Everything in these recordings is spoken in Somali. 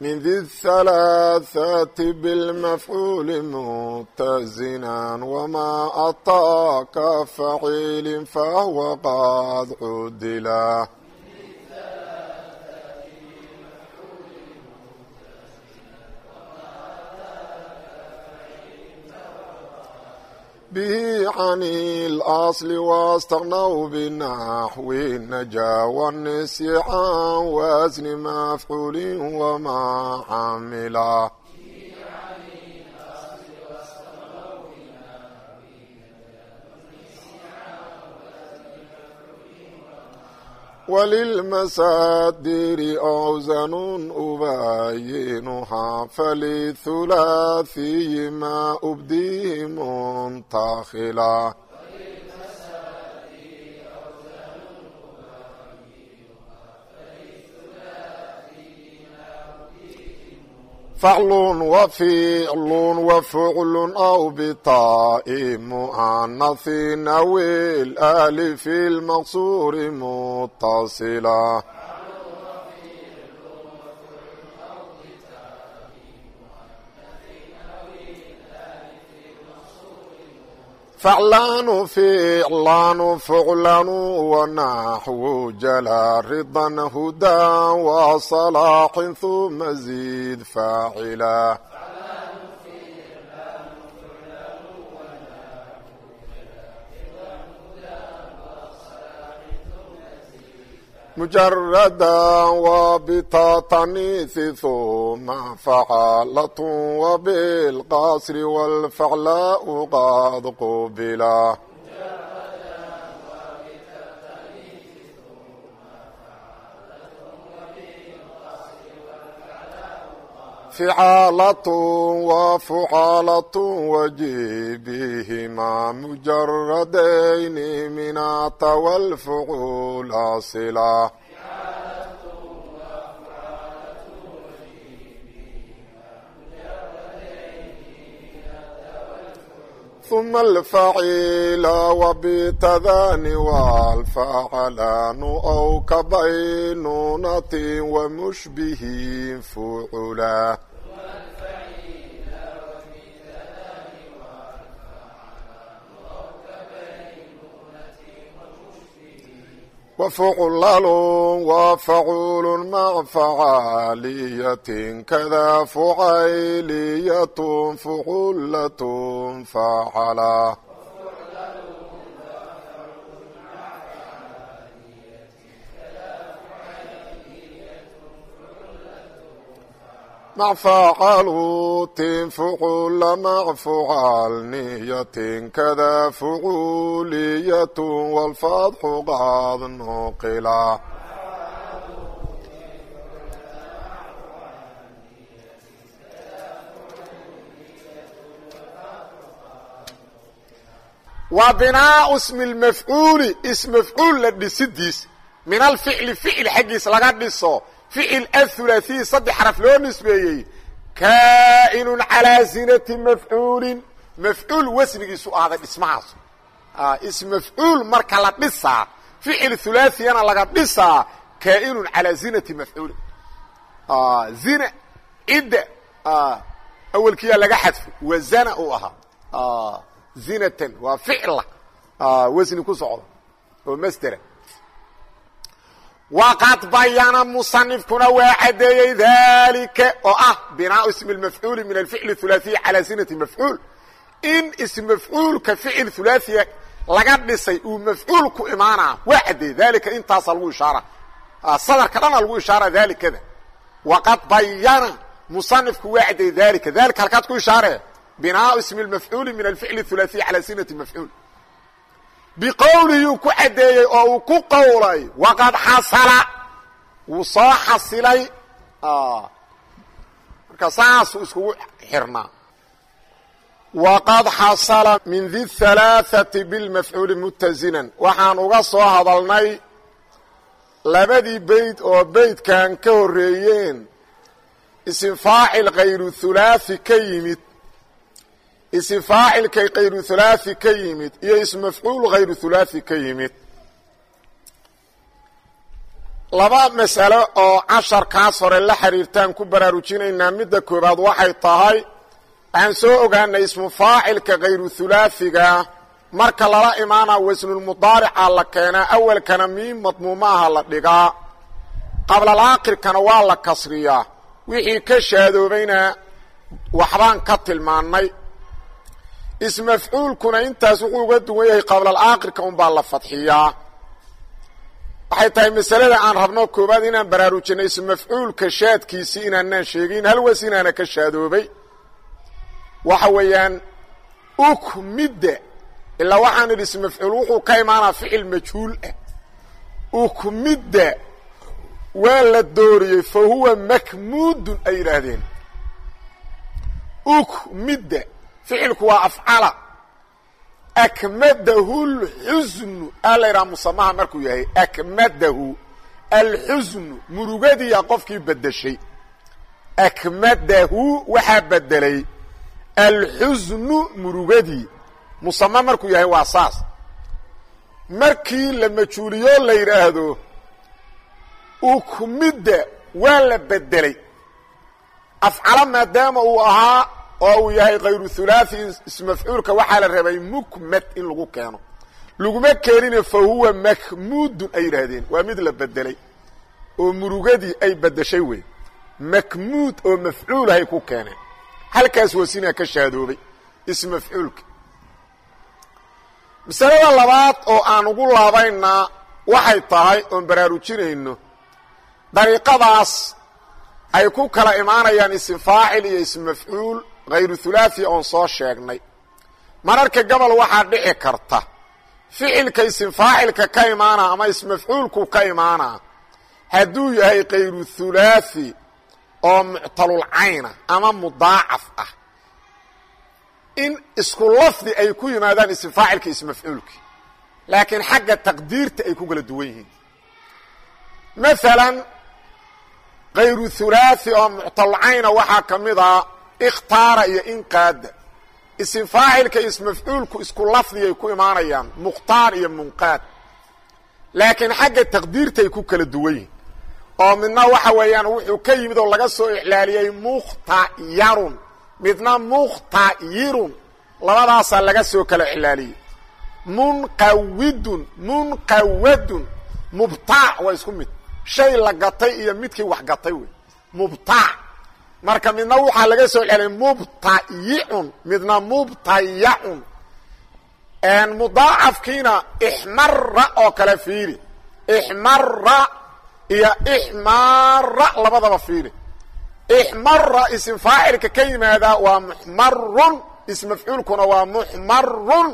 mid الثaلaثaة bالmafcuul muctaزina wma aطaaka faciil fahw qad cudila به عن الأصل واستغنوا بنحو النجا والنسيان وزن مفعول وما حمله وللمسادر أوزن أباينها فلثلاثي ما أبديه منتخلا فعل وفعل وفعل أو بطاء مؤنث أو الألف المقصور متصلا فعلان فعلان فعلان ونحو جلا رضا هدى وصلاح ثم زيد فاعلا مجردا وبتتنيث ثم فعالة وبالقصر والفعلاء قد قبلا فعالة وفعالة وجيبهما مجردين من عطى والفعول صلا ثم الفعيل وبتذان والفعلان أو كبينونة ومشبه فعلا وفعلل وفعول مع فعالية كذا فعيلية فعلة فعلا macfacaltin fucula macfucalniyatin kada fuculiyat wlfadxu qaad nuqila waa binaau ismi lmafcuuli ismafcuul la dhisidiis min alficli ficil xaggiis laga dhiso ficil athulaثiy saddex xaraf loo nisbeeyey kaa'inun calaa zinati mafcuulin mafcuul wasnigiisu ahday dhismahaas ism mafcuul marka la dhisaa ficil hulaaثiyana laga dhisaa kaa'inun calaa zinati mafcuulin zina cidda awelkiyaa laga xadfo wazana uu ahaa zinatan waa ficla wasni ku socda oo masdera waqad bayana musanifkuna waa cadeeyey dalika oo ah binaau ismi mafcuuli min alficl hulaaiyi calaa sinati mafcuul in ismafcuulka ficil hulaaiya laga dhisay uu mafcuul ku imaanaa waa cadeeyey dalika intaasa lagu ishaara sadarka dhana lagu ishaara daalikada waqad bayana musanifku waa cadeeyey dalika dalika halkaad ku ishaaree binaau ismi mafcuuli min alficl hulaaiyi calaa sinati mafcuul biqowlihii ku caddeeyey oo uu ku qowlay waqad xasala. Wuu soo xasilay. Marka saasuu iskugu xirnaa. Waqad xasala min di halaaثati bilmafcuuli mutazinan waxaan uga soo hadalnay labadii beyd oo beydkan ka horreeyeen. Isim faacil kayru hulaaثi ka yimid isim faacilkay kayru hulaaثi ka yimid iyo ism mafcuul hayru hulaaثi ka yimid laba masalo oo casharkaas hore la xiriirtaan ku baraarujinaynaa midda koobaad waxay tahay waxaan soo ogaanay ismu faacilka kayru hulaaثiga marka lala imaanaa wasnulmudaarica la keenaa awalkana miim madmuumaha la dhigaa qablalaakirkana waa la kasriyaa wixii ka shaadoobayna waxbaan ka tilmaannay ismafcuulkuna intaas wuxuu uga duwan yahay qablalaakirka unbaa la fadxiyaa waxay tahay masalada aan rabno koowaad inaan baraarujinay ismafcuulka shaadkiisii inaanaan sheegin hal was inaana ka shaadoobay waxa weeyaan ukmidda ilaa waxaan idhi ismafcuul wuxuu ka imaanaa ficil majhuul ah ukmidda waa la dooriyey fa huwa makmuudun ay yidhaahdeen. Ukmidda ficilku waa afcala. Akmadahu lxusnu aa la yidhaha musamaha markuu yahay akmadahu alxusnu. Murugadiya qofkii bedeshay akmadahu waxaa bedelay alxusnu murugadii musame markuu yahay waa saas. Markii la majhuuliyo la yidhaahdo ukmidda waa la bedelay afcalo maadaama uu ahaa oo uu yahay kayru hulaaثi ismafcuulka waxaa la rabay mukmad in lagu keeno. Laguma keenine fa huwa makmuudun ay yidhaahdeen. Waa mid la bedelay oo murugadii ay bedeshay wey makmuud oo mafcuulahay ku keeneen. Halkaas wasinaa ka shaadoobay ismafcuulka masalada labaad oo aan ugu laabaynaa waxay tahay oon baraarujinayno dariiqadaas ay ku kala imaanayaan isim faacil iyo ism mafcuul hayru hulaahi oon soo sheegnay. Mararka gobol waxaa dhici karta ficilka isimfaacilka ka imaana ama ismafcuulku ka imaana hadduu yahay kayru hulaahi oo muctalulcayna ah ama mudaacaf ah. In isku lafdi ay ku yimaadaan isimfaacilka ismafcuulki laakiin xagga taqdiirta ay ku kala duwan yihiin. Maala kayru hulaahi oo muctalulcayna ah waxaa ka mid a ikhtaara iyo inqaada isim faacilka ismafcuulku isku lafdigay ku imaanayaan mukhtaar iyo munqaad. Laakiin xagga taqdiirtaay ku kala duwan yihiin oo midna waxa weeyaan wuxuu ka yimid oo laga soo iclaaliyey mukhtayarun midna mukhtayirun labadaasaa laga soo kala iclaaliyey munqawidun munqawadun. Mubtaac waa isku mid. Shay la gatay iyo midkii wax gatay wey. Mubtaac marka midna waxaa laga soo celiyay mubtayicun midna mubtayacun mudaacafkiina ixmara oo kale fiiri. Ixmara iyo ixmaara labadaba fiiri. Ixmara isim faacilka ka yimaadaa waa muxmarun ism waa muxmarun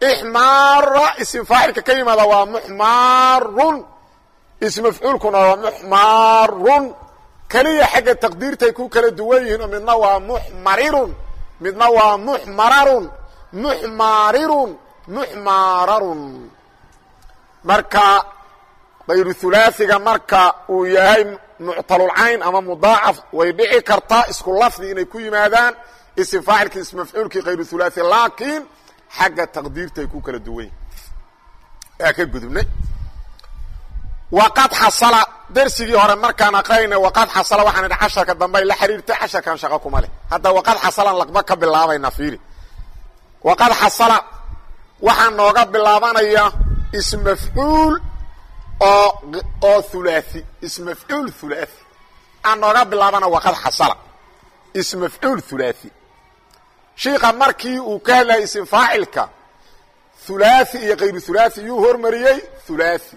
ixmaara isim faacilka ka yimaada waa muxmaarun ism waa muxmaarun keliya xagga taqdiirtay ku kala duwan yihiin midna waa muxmarirun midna waa muxmararun muxmaarirun muxmaararun marka kayru hulaaثiga marka uu yahay muctalulcayn ama mudaacaf way dhici kartaa isku lafdi inay ku yimaadaan isim faacilkii ism mafcuulkii kayru hulaaثi laakiin xagga taqdiirtay ku kala duwan yihiin aa ka gudubnay waqad xasala dersigii hore markaan aqrayna waqad xasala waxaan idhi casharka dambey la xiriirtay casharkan shaqo kuma leh hadda waqad xasalan laqba ka bilaabayna fiiri waqad xasala waxaa nooga bilaabanaya ism mafcuul oo oo hulaaثi ism mafcuul hulaaثi aa nooga bilaabana waqad xasala ism mafcuul hulaaثi shiika markii uu ka hadlayay ism faacilka hulaaثi iyo kayru hulaaثi yuu hormariyey hulaaثi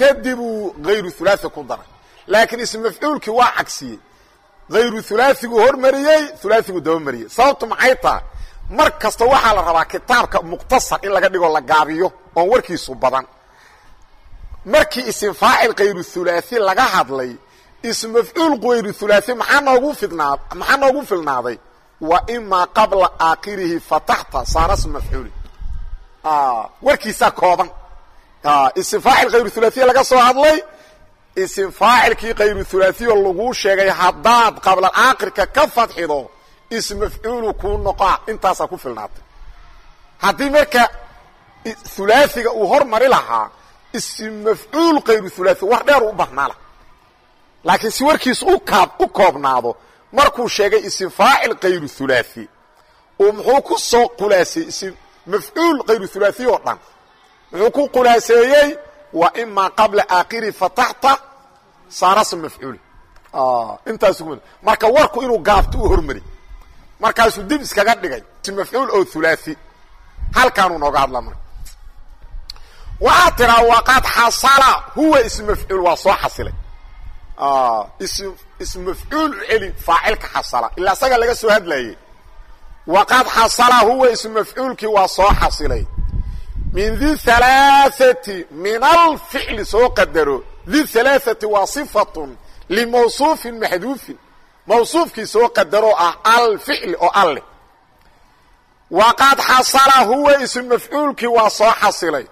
kadib uu hayru hulaaثi ku daray laakiin ism mafcuulkii waa cagsiyey hayru hulaaثiguu hormariyey hulaaثiguu dabamariyey sababtu maxay tahay mar kasta waxaa la rabaa kitaabka muqtasar in laga dhigo la gaabiyo oon warkiisu badan markii isim faacil kayru hulaaثi laga hadlay ism mafcuul qayru hulaaثi maxaa noogu fidnaa maxaa noogu filnaaday wa imaa qabla aakhirihi fataxta saara sm mafcuuli warkiisaa kooban Ah, isim faacil khayru hulaiya laga soo hadlay. Isim faacilkii khayru hulaiyo sheegay haddaad qabla aakhirka ka fadxido ism mafcuulu kuu noqoa intaasaa ku filnaatay. Haddii marka hulaiga uu hormari lahaa ism mafcuul khayru hulai war dheer u bahnaala laakiin si warkiisu u kaab u koobnaado markuu sheegay isim faacil khayru oo muxuu ku soo khulaasiyey ism mafcuul khayru hulaiy oo dhan? Muxuu ku khulaaseeyey wa imaa qabla aakhiri fataxta saara sm mafcuuli. Intaasu marka warku inuu gaabto u hormari. Markaasuu dib iskaga dhigay ism mafcuul oo hulaaثi halkaanuu nooga hadla marka waxaa tiraa waqad xasala huwa ism mafcuul waa soo xasilay. Ism mafcuul u celi faacilka xasala ilaa isaga laga soo hadlayey waqad xasala huwa ism mafcuulkii waa soo xasilay min di halaaati min alficli soo qadaro. Di halaaati waa sifatun limawsuufin maxduufin. Mawsuufkii soo qadaroo ah alficli oo alle waqad xasala huwa isu mafcuulkii waa soo xasilay.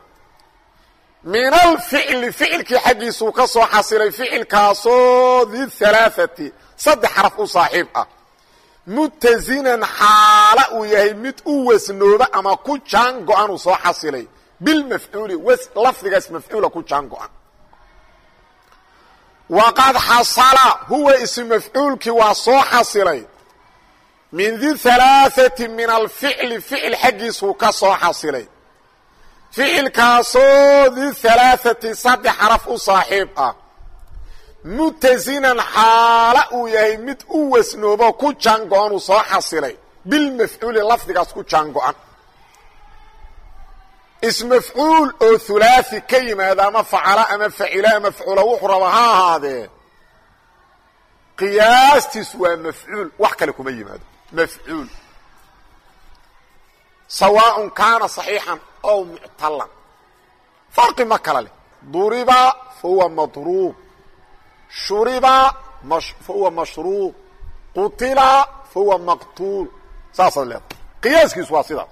Min alficli ficilkii xaggiisuu ka soo xasilay ficilkaasoo di halaaati saddex xaraf u saaxiib ah mutazinan xaala uu yahay mid u wasnooba ama ku jaan go-an uu soo xasilay. Bilmafcuuli lafdigaas mafcuula ku jaan go-an. Waqad xasala huwa ism mafcuulkii waa soo xasilay. Min di halaaثati min alficli ficil xaggiisuu ka soo xasilay. Ficilkaasoo di halaaثati saddex xaraf u saaxiib ah mutasinan xaala uu yahay mid u wasnoobo ku jaango-an uu soo xasilay. Bilmafcuuli lafdigaas ku jaango-an ismafcuul oo hulaahi ka yimaada ama facala ama facila ama wuxuu raba ha ahaadee qiyaastiis waa mafcuul. Wax kale kuma yimaado. Mafcuul. Sawaaء kaana صaxiixan ow muctalan farqi ma kala leh. Duriba fahuwa madruub shuriba fahuwa mashruub qutila fahuwa maqtuul saasaad leedahay qiyaaskiisu waa sidaas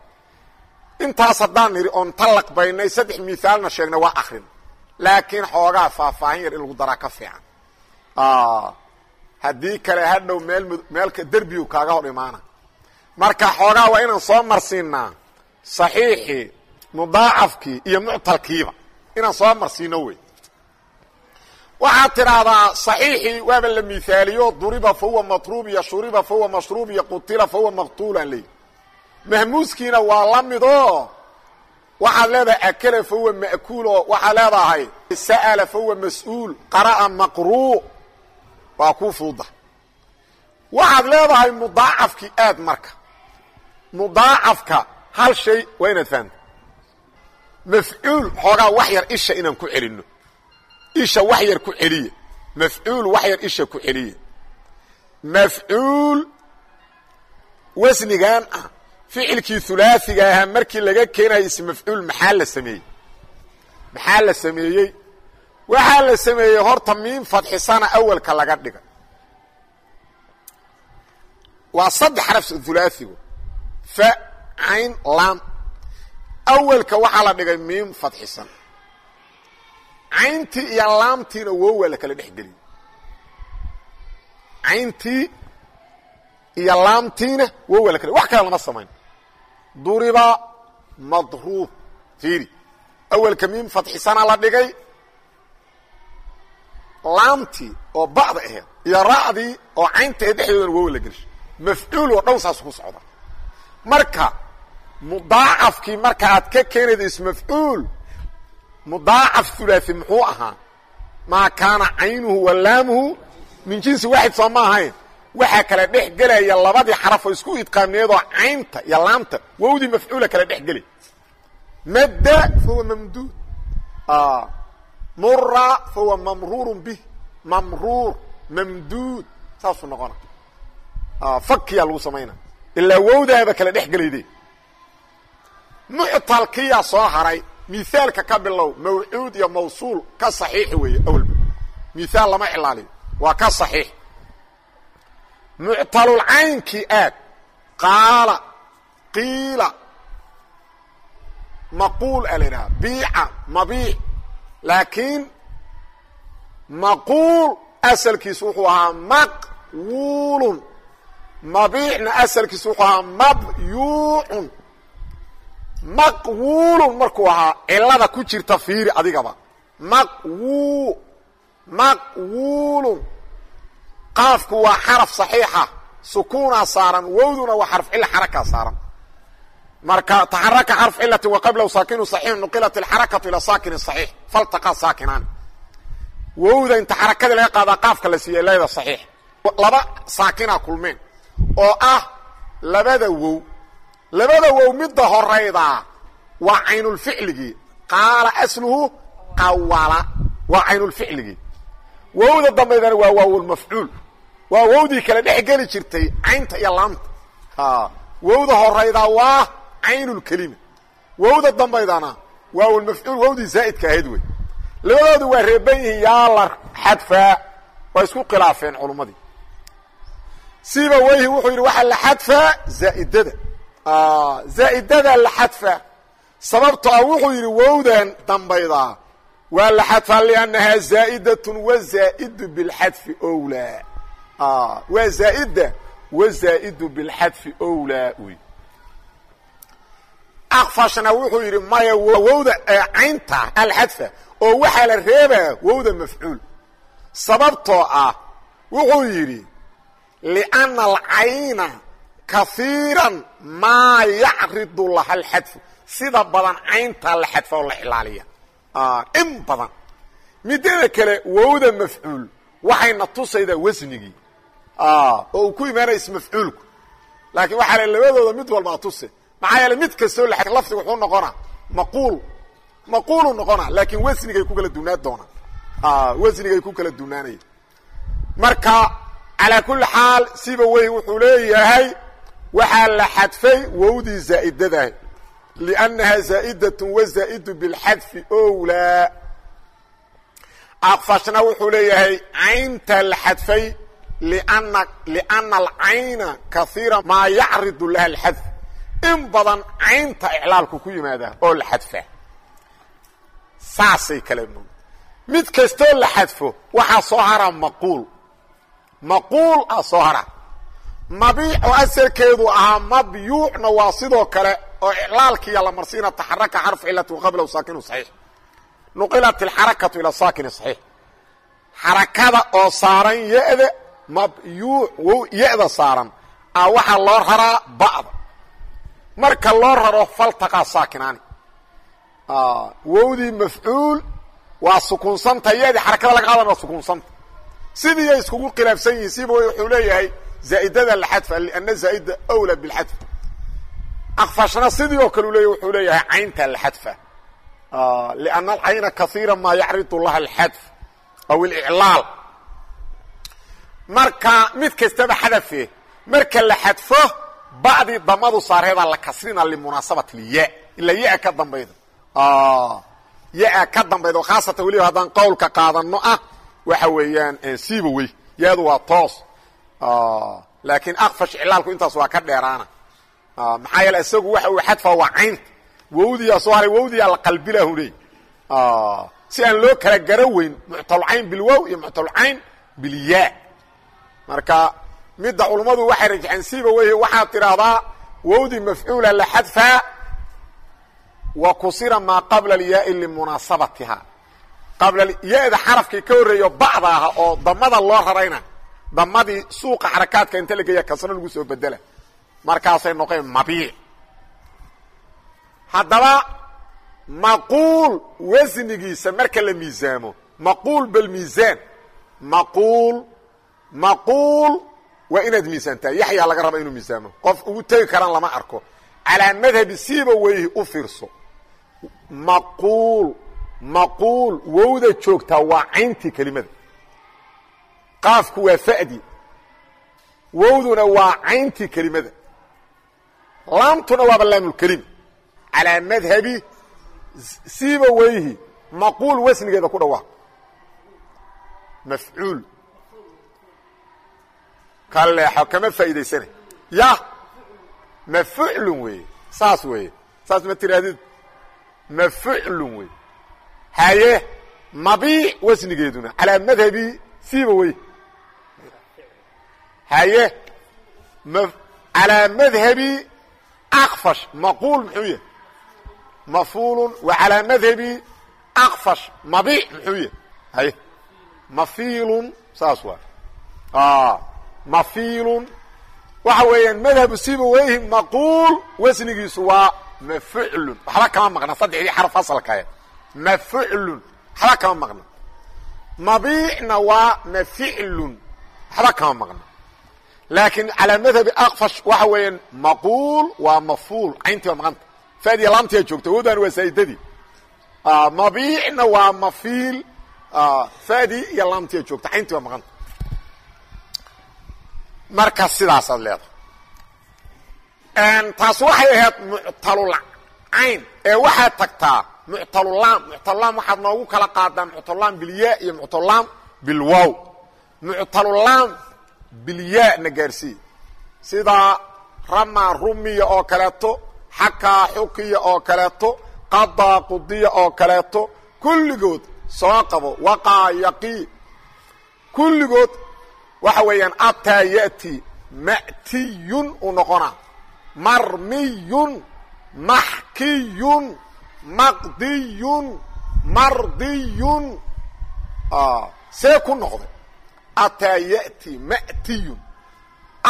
intaas haddaan nidhi oon tallaq baynay saddex miaalna sheegnay waa akrin laakiin xoogaa faahfaahin yar in lagu daraa ka fiican haddii kale hadhow meel meelka derbigu kaaga hor imaana marka xoogaa waa inaan soo marsiinaa صaxiixii mudaacafkii iyo muctalkiiba inaan soo marsiino waxaad tidhaahdaa صaxiixii waaba la miaaliyo duriba fahuwa matruub iyo shuriba fahuwa mashruub iyo qutila fahuwa maqtuulan leey mahmuuskiina waa la midoo waxaad leedahay akla fahuwa ma'kuul oo waxaad leedahay sa'ala fahuwa mas'uul qara'a maqruu waa kuu fuuda waxaad leedahay mudaacafkii aad marka. Mudaacafka hal shay waa inaad fahamta mafcuul xoogaa wax yar isha inaan ku celinno isha wax yar ku celiya mafcuul wax yar isha ku celiya mafcuul wasnigan ah ficilkii hulaaثiga ahaa markii laga keenayo is mafcuul maxaa la sameeyey? Maxaa la sameeyey? Waxaa la sameeyey horta miin fadxisana awalka laga dhiga. Waa saddex xaraf hulaaثigu fa cayn lam awalka waxaa la dhigay miim fadxisan cayntii iyo laamtiina wow waa la kala dhex geliyey cayntii iyo laamtiina wow waa la kala wax kale lama samayn. Duriba madruub fiiri. Awalka miim fadxisana la dhigay laamtii oo ba'da aheed iyo ra'dii oo caynta ee dhexdoodana wow la gelishay mafcuul oo dhow saas ku socda. Marka mudaacafkii marka aad ka keenayda ismafcuul mudaacaf hulaaثi muxuu ahaa maa kaana caynuhu wa laamuhu min jinsi waaxid soo ma kala dhex gelaya labadii xaraf oo isku idqaamneedoo caynta iyo laamta wowdii mafcuula kala dhex gelay madda fahuwa mamduud. Mura fahuwa mamruuru bih. Mamruur mamduud saasuu noqona. Fakiyaa lagu samayna. Ilaa wowdaaba kala dhex gelayde soo haray miaalka ka bilow mawcuud iyo mawsuul ka saxiixi weeye awalba miaal lama cilaaliyo waa ka صaxiix muctalulcaynkii aad qaala qiila maquul a la idhaha biica mabiic. Laakiin maquul asalkiisu wuxuu ahaa maqwuulun. Mabiicna asalkiisu wuxuu ahaa mabyuucun maqwuulun markuu ahaa cilada ku jirta fiiri adigaba. Maqwu maqwuulun qaafku waa xaraf saxiixa. Sukuunaa saaran wowduna waa xarf cil xarakaa saaran. Marka taxaraka xarf cilati wa qablahu saakinu saxiix nuqilat alxarakatu ilaa saakini saxiix. Faltaqaa saakinaan. Wowda inta xarakadii laga qaadaa qaafka la siiya leeda saxiix. Laba saakinaa kulmeen. Oo ah labada wow labada wow midda horaydaa waa caynulficligii qaala asluhu qawala waa caynulficligii wowda dambaydana waa waawlmafcuul waa wowdii kale dhex geli jirtay caynta iyo laamta wowda horaydaa waa caynulkelima wowda dambaydana waawlmafcuul wowdii zaa'idka ahayd wey. Labadoodu waa reeban yihiin yaa la xadfaa waa isku khilaafeen culummadii siba weyhi wuxuu yidhi waxaa la xadfaa zaa'idada zaa'idada la xadfaa sababto ah wuxuu yidhi wowdan dambaydaa waa la xadfaa liannahaa zaa'idatun wazaa'idu bilxadfi owlaa. Waa zaa'ida wazaa'idu bilxadfi owlaa wey akfashna wuxuu yidhi maya wowda caynta alxadfa oo waxaa la reebaa wowda mafcuul. Sababtoo ah wuxuu yidhi lianna alcayna kaiiran maa yacridu laha alxadfu. Sida badan cayntaa la xadfa oo la ilaaliya. In badan. Midada kale wowda mafcuul. Waxayna tusaydaa wasnigii. Oo uu ku imaanaya ismafcuulku laakiin waxaa la labadooda mid walbaa tuse. Maxaa yeele mid kastoo la lafdiga wuxuu noqonaa maquul. Maquulu noqona laakiin wasnigay ku kala dunaan doonaan. Wasnigay ku kala dunaanaya marka calaa kulli xaal siba wey wuxuu leeyahay waxaa la xadfay wowdii zaa'idadaah liannaha zaa'idat wazaa'idu bilxadfi owlaa. Akfashna wuxuu leeyahay caynta la xadfay liana alcayna kaiira maa yacridu laha alxadf. In badan caynta iclaalku ku yimaada oo la xadfa. Saasay kale mid kastoo la xadfo waxaa soo hara maquul. Maquul a soo hara mabiic oo asalkeedu ahaa mabyuucna waa sidoo kale oo iclaalkiiya la marsiina taxaraka xarf cilati qablahu saakinu saxiix. Nuqilat alxarakatu ila saakini saxiix. Xarakada oo saaran ya-da mabyuuc ya-da saaran a waxaa loo raraa ba'da. Marka loo raro faltaqaa saakinaani wowdii mafcuul waa sukuunsanta yadii xarakada laga qaadan waa sukuunsanta. Sidiiyay iskugu khilaafsan yihiin siba wuxuu leeyahay zaa'idada la xadfa liana zaa'ida awla bilxadf akfashna sidii oo kale u leeyahy wuxuu leeyahay caynta la xadfa liana alcayna kaiira maa yacridu laha alxadf aw اliclaal marka mid kastaba xadafe marka la xadfo bacdii damadu saareedaa la kasrina limunaasabat lya ila ya ka dambayda ya ka dambayda khaasatan weliba haddaan qowlka qaadano ah waxa weeyaan siiba wey yaadu waa toos laakiin akfash iclaalku intaas waa ka dheeraana. Maxaa yeele isagu waxa uu xadfa waa caynta wowdiyaa soo haray wowdiyaa la qalbilahu leey si aan loo kala gara weyn muctalcayn bilwow iyo muctalcayn bilya marka midda culummadu waxay rajxeen siiba wey waxaad tidhaahdaa wowdii mafcuula la xadfaa wa kusira maa qabla alyaai limunaasabatiha qabla ya-da xarafkii ka horreeyo bacda aha oo damada loo rarayna damadii suuqa xarakaadka inta la geeya kasro lagu soo bedela. Markaasay noqeen mabiic haddaba maquul wasnigiisa marka la miisaamo maquul balmiisaan maquul maquul waa inaad miisaantaa. Yaxyaa laga raba inuu miisaamo. Qof ugu tegi karaan lama arko. Calaa madhabi siiba weyhi u fiirso. Maquul maquul wowda joogtaa waa cayntii kelimada qaafku waa fa'di. Wowduna waa cayntii kelimada. Laamtuna waaba laamulkelima calaa madhabi siiba weyhi maquul wasnigeeda ku dhawaaq mafcuul. Ka kama faa'iidaysana ya! Mafuclun weeye. Saas weeye. Saas ma tirahdid? Mafuclun wey haye mabiic wasnigeeduna. Calaa madhabi siiba wey haye calaa madhabi akfash maquul muxuu yahay mafuulun wa calaa madhabi akfash mabiic muxuu yahay haye mafiilun saas waa mafiilun waxa weeyaan madhabu siiba weyhi maquul wasnigiisu waa mafuclun waxba kama maqna saddexdii xaraf asalkae mafuclun waxba kama maqna mabiicna waa maficlun waxba kama maqna laakiin calaa madhabi akfash waxa weeyaan maquul waa mafuul cayntii waa maqanta. Faadiya laamtiyaa joogta awoodaan waa saa'idadii mabiicna waa mafiil faadii iyo laamtiyaa joogta cayntii waa maqanta. Marka sidaasaad leedahay. Taas waxay ahayd muctalulcayn ee waxaad tagtaa muctalulaam muctalulaam waxaad noogu kala qaadaa muctalulaam bilyaa iyo muctalulaam bilwow muctalulaam bilyaa na gaarsii sida rama rumiya oo kaleeto xakaa xukiya oo kaleeto qadaa qudiya oo kaleeto kulligood soo qabo waqaa yaqii kulligood waxa weeyaan ataa ya'ti ma'tiyun uu noqonaa. Marmiyun maxkiyun maqdiyun mardiyun. See ku noqday ataa ya'ti ma'tiyun.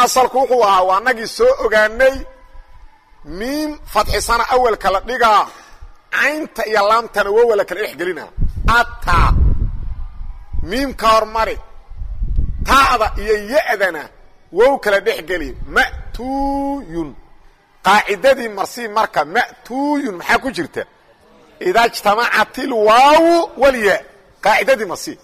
Asalku wuxuu ahaa waa nagii soo ogaanay miim fadxisana awelka la dhigaa caynta iyo laamtana wowala kala dhex gelinaa ataa miim ka hormari taada iyo ya-dana wow kala dhex geli. Ma'tuyun. Qaacidadii marsii marka ma'tuyun maxaa ku jirta? Idaa ijtamacat ilwaawu walya qaacidadii marsii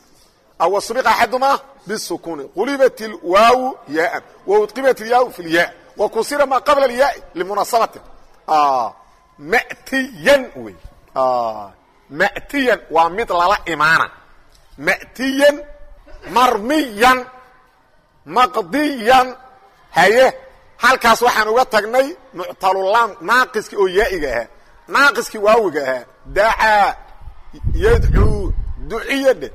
aw subiqa axadumaa bisukuni qulibat ilwaawu yaaan waudqibat ilyaau fi lyaa wa kusira maa qabla alyaai limunaasabatin ma'tiyan wey ma'tiyan waa mid lala imaana ma'tiyan marmiyan maqdiyan haye halkaas waxaan uga tagnay muctalulaam naaqiskii oo yaa'iga ahaa naaqiskii waawiga ahaa dacaa yadcuu duciya dheh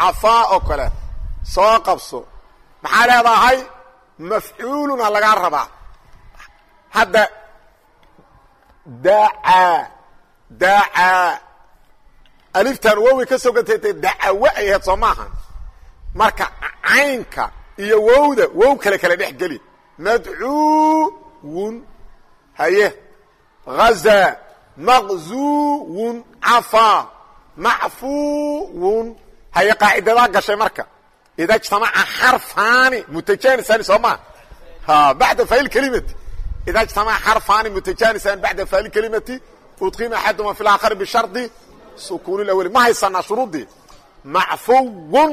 cafaa oo kale soo qabso. Maxaa leedahay? Mafcuuluna lagaa rabaa. Hadda dacaa dacaa. Aliftan wowi ka soo gataytay dacawo ay ahayd soo maaha. Marka caynka iyo wowda wow kale kala dhex geli. Madcuwun haye. Hazaa maqzuwun cafaa macfuwun haye qaacidadaa gashay marka. Ida ijtamaca xarfaani mutajanisani soo maa bacda fail kelimati ida ijtamaca xarfaani mutajanisani bacda fail kelimati udqima axaduma fi laakhari bishardi. Sukuun اawli ma haysanaa shuruudii macfuwun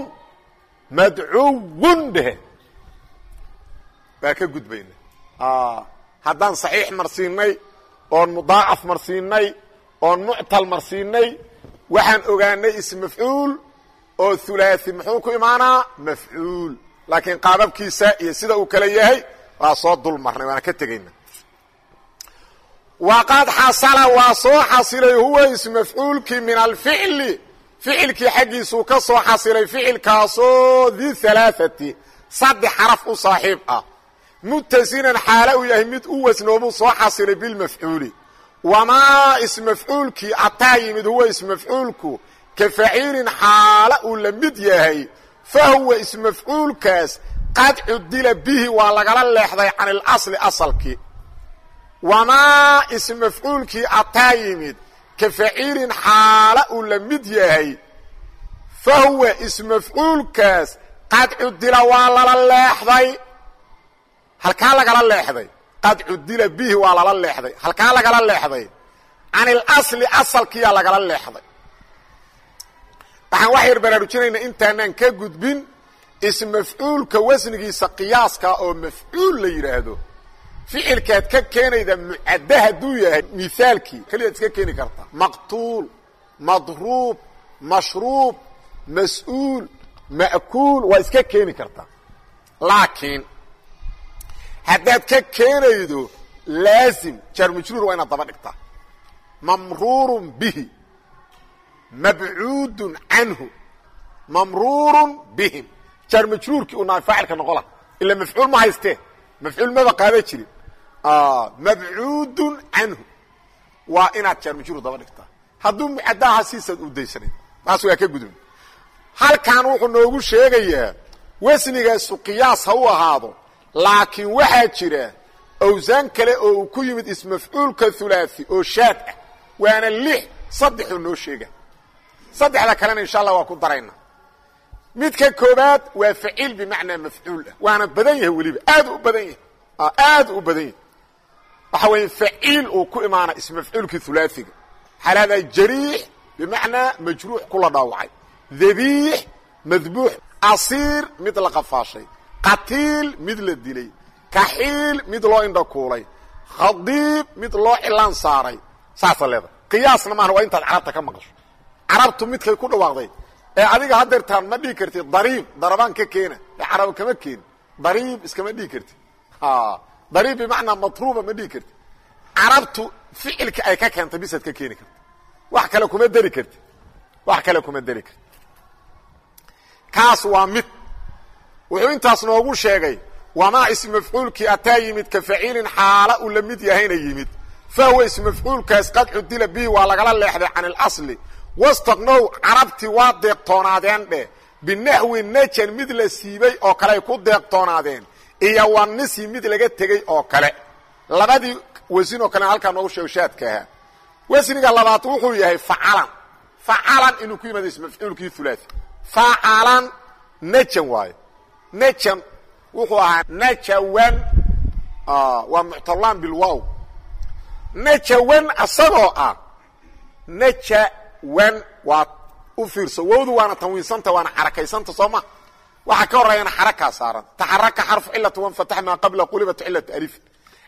madcuwun dhehe. Baa ka gudbayna haddaan صaxiix marsiinay oon mudaacaf marsiinay oon muctal marsiinay waxaan ogaanay ismafcuul oo hulaaثi muxuu ku imaanaa? Mafcuul laakiin qaababkiisa iyo sida uu kale yahay waa soo dul marnay waana ka tegayna. Waqad xasala waa soo xasilay huwa ismafcuulkii min alficli ficilkii xaggiisuu ka soo xasilay ficilkaasoo di halaaثati saddex xaraf u saaxiib ah. Mutasinan xaale uu yahay mid u wasnoobuu soo xasilay bilmafcuuli wamaa ismafcuulkii ataa yimid huwa ismafcuulku ka faciilin xaale uu la mid yahay fa huwa ismafcuulkaas qad cudila bihi waa lagala leexday can اlasli asalkii wamaa ismafcuulkii ataa yimid ka faciilin xaala uu la mid yahay fa huwa ismafcuulkaas qad cudila waa lala leexday halkaa lagala leexday qad cudila bihi waa lala leexday. Halkaa lagala leexday. Can ilasli asalkiyaa lagala leexday. Waxaan wax yar baraarujinaynaa intaanaan ka gudbin ismafcuulka wasnigiisa qiyaaska oo mafcuul la yidhaahdo ficilkaad ka keenayda mucadde hadduu yahay mihaalkii keliyaad iska keeni kartaa maqtuul madruub mashruub mas'uul ma'kuul waa iska keeni kartaa laakiin haddaad ka keenaydo laazim jaarmajruur waa inaad daba dhigtaa. Mamruurun bihi mabcuudun canhu mamruurun bihim. Jaarmajruurkii uu naafaacilka noqola ila mafcuul ma haystee mafcuul maba qaada jirin. Mabcuudun canhu waa inaad jaarmajruur daba dhigtaa. Hadduu mucadaha siisaad u daysanayd taas waa ka gudubn halkan wuxuu noogu sheegayaa wasnigaasu qiyaas ha u ahaado laakiin waxaa jira awsaan kale oo uu ku yimid ismafcuulka hulaaثi oo shaad ah waana lix saddexuu noo sheega. Saddexda kalena insha allah waa ku darayna. Midka koobaad waa faciil bimacnaa mafcuul ah waana badan yahay weliba aad u badan yahay. Aad u badan yahay. Waxa weya faciil uu ku imaana ismafcuulkii hulaaثiga xalaada jariix bimacnaa majruux kula dhaawacay. Dabiix madbuux asiir mid la qafaashay qatiil mid la dilay. Kaxiil mid loo indhakuulay khadiib mid loo cilaan saaray. Saasa leedahay. Qiyaasna maaha waa intaad carabta ka maqasho. Carabtu midkay ku dhawaaqday. Ee adiga hadeertaan ma dhihi kartid dariib. Darabaan ka keena. Ee carab kama keeni dariib iskama dhihi kartid. Dariib bimacnaa matruuba ma dhihi kartid. Carabtu ficilka ay ka keentay bisaad ka keeni karta wax kale kuma deri karti wax kale kuma deri karti kaas waa mid wuxuu intaas noogu sheegay wamaa ism mafcuulkii ataa yimid ka faciilin xaala uu la mid yahayna yimid. Fahuwa ism mafcuulkaas qad cudila bihi waa lagala leexday can اlasli wastaqnow carabtii waa deeqtoonaadeen dheh. Binaxwi najan mid la siibay oo kale ay ku deeqtoonaadeen. Iyo wanisi mid laga tegey oo kale. Labadii wasin oo kalena halkaa noogu sheego shaadka ahaa. Wasniga labaad wuxuu yahay facalan facalan inuu ku yimaado ismafcuulkii hulaaثi facalan najan waayo najan wuxuu ahaa najawan waa muctalaan bilwow najawan asagoo ah najawan waa u fiirso wowdu waana tanwiinsanta waana xarakaysanta soo ma? Waxaa ka horeeyana xarakaa saaran. Taxaraka xarfu cilati wanfatax maa qabla qulibat cilatu alif.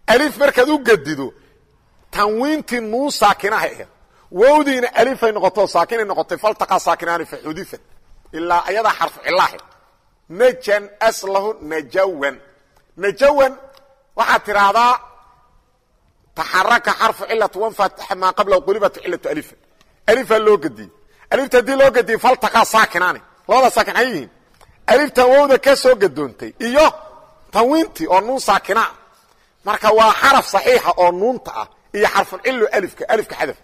Alif markaad u gedido tanwiintii nuun saakinahay ahayd wowdiina alifay noqoto saakinay noqotay faltaqaa saakinaani fa xudifat ilaa ayadaa xarfu cilaahi najan aslahu najawan najawan waxaad tidhaahdaa taxaraka xarfu cilati wanfatax maa qabla qulibat cilatu alifa alifaa loo gediyey alifta haddii loo gediyey faltaqaa saakinaani. Labada saakin ay yihiin. Aliftan wowda ka soo gadoontay iyo tanwiintii oo nuun saakinaa marka waa xaraf saxiixa oo nuunta ah iyo xarfulcillo alifka alifka xadaf.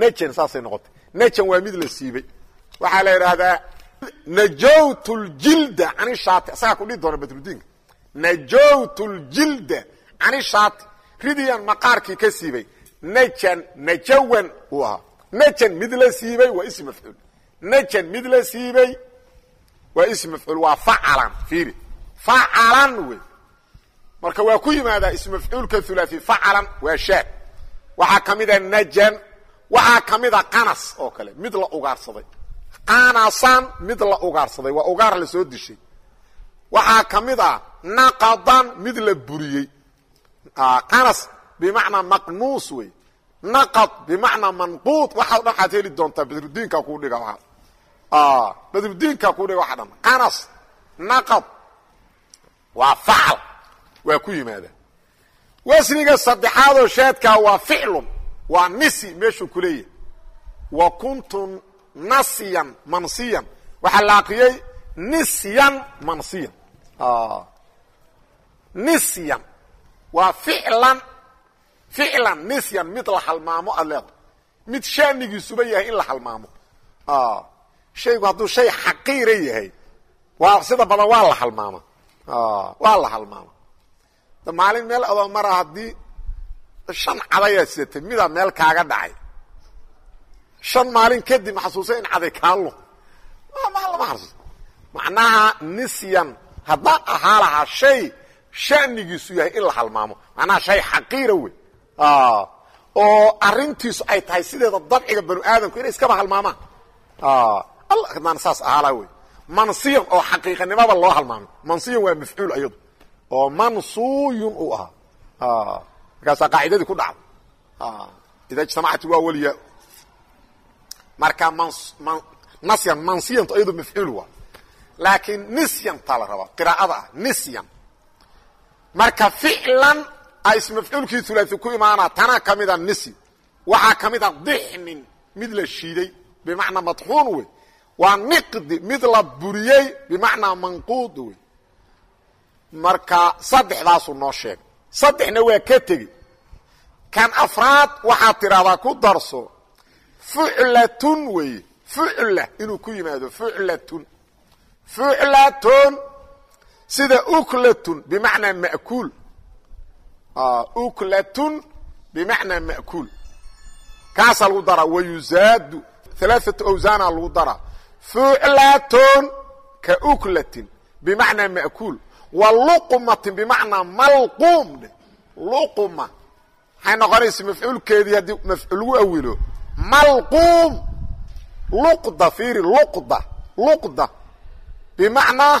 Najan saasay noqotay. Najan waa mid la siibay. Waxaa la idhaahdaa najawtu ljilda cani shaati. Asagaa ku dhihi doona badrudiinka najawtu ljilda cani shaati. Ridiyan maqaarkii ka siibay. Najan najawan uu ahaa. Najan mid la siibay waa ism mafcuul. Najan mid la siibay waa ism mafcuul. Waa facalan fiiri. Facalan wey. Marka waa ku yimaadaa ism mafcuulka hulaaثi facalan waa shaad waxaa ka mida najan. Waxaa ka mida qanas oo kale. Mid la ugaarsaday qanasan mid la ugaarsaday waa ugaar la soo dishay. Waxaa ka mid a naqadan mid la buriyey. Qanas bimacnaa maqnuus wey. Naqad bimacnaa manquud waxa dhan aad heli doontaa badrudiinka kuu dhiga badrudiinka kuu dhiga waxa dhan. Qanas naqad waa facal waa ku yimaada. Wasniga saddexaadoo shaadkaa waa ficlun waa nisi meeshuu ku wa kuntu nasiyan mansiyan waxaa la aqriyey nisyan mansiyan nisyan waa ficlan ficlan nisyan mid la halmaamo aad mid shaanigiisuba yahay in la halmaamo shaygu hadduu shay xaqiira yahay waa sida badan waa la halmaama waa la halmaama maalin meel adoo mara haddii shan cadayaa sidatay midaa meel kaaga dhacay shan maalin kadib ma xasuusa in caday kaallo lama xasuus. Macnaha nisyan haddaan ahaa lahaa shay shanigiisu yahay in la halmaamo. Macnaha shay xaqiira wey. Oo arintiisu ay tahay sideeda dabciga banu aadamku inay iskaba halmaamaan. Alla hadaan saas ahaa laha wey. Mansiyan oo xaqiiqanimaba loo halmaamay. Mansiyan waa mafcuul ayadu. Oo mansuuyun uu ahaa. Markaasaa qaacidadii ku dhacday. Ida ijtamacat waa weliya marka nasyan mansiyantu ayadu mafcuul waa. Laakiin nisyanta la rabaa qiraa'ada ah nisyan. Marka ficlan a ismafcuulkii ulaai ku imaana tanaa ka mida nisy. Waxaa ka mid a dixnin mid la shiiday bimacnaa madxuun wey. Waa niqdi mid la buriyey bimacnaa manquud wey. Marka saddexdaasuu noo sheegay saddexna waa ka tegi. Kan afraad waxaad tidhahdaa ku darso fuclatun weeye fucla inuu ku yimaado fuclatun fuclatun sida uklatun bimacnaa ma'kuul. Uklatun bimacnaa ma'kuul. Kaasaa lagu daraa wayuzaadu alaaatu awsaana lagu daraa fuclatun ka uklatin bimacnaa ma'kuul. Wa luqmatin bimacnaa malquum. Luqma. Maxay noqonaysa mafcuulkeedii haddii mafcuul lagu awilo malquum. Luqda fiiri luqda luqda. Bimacnaa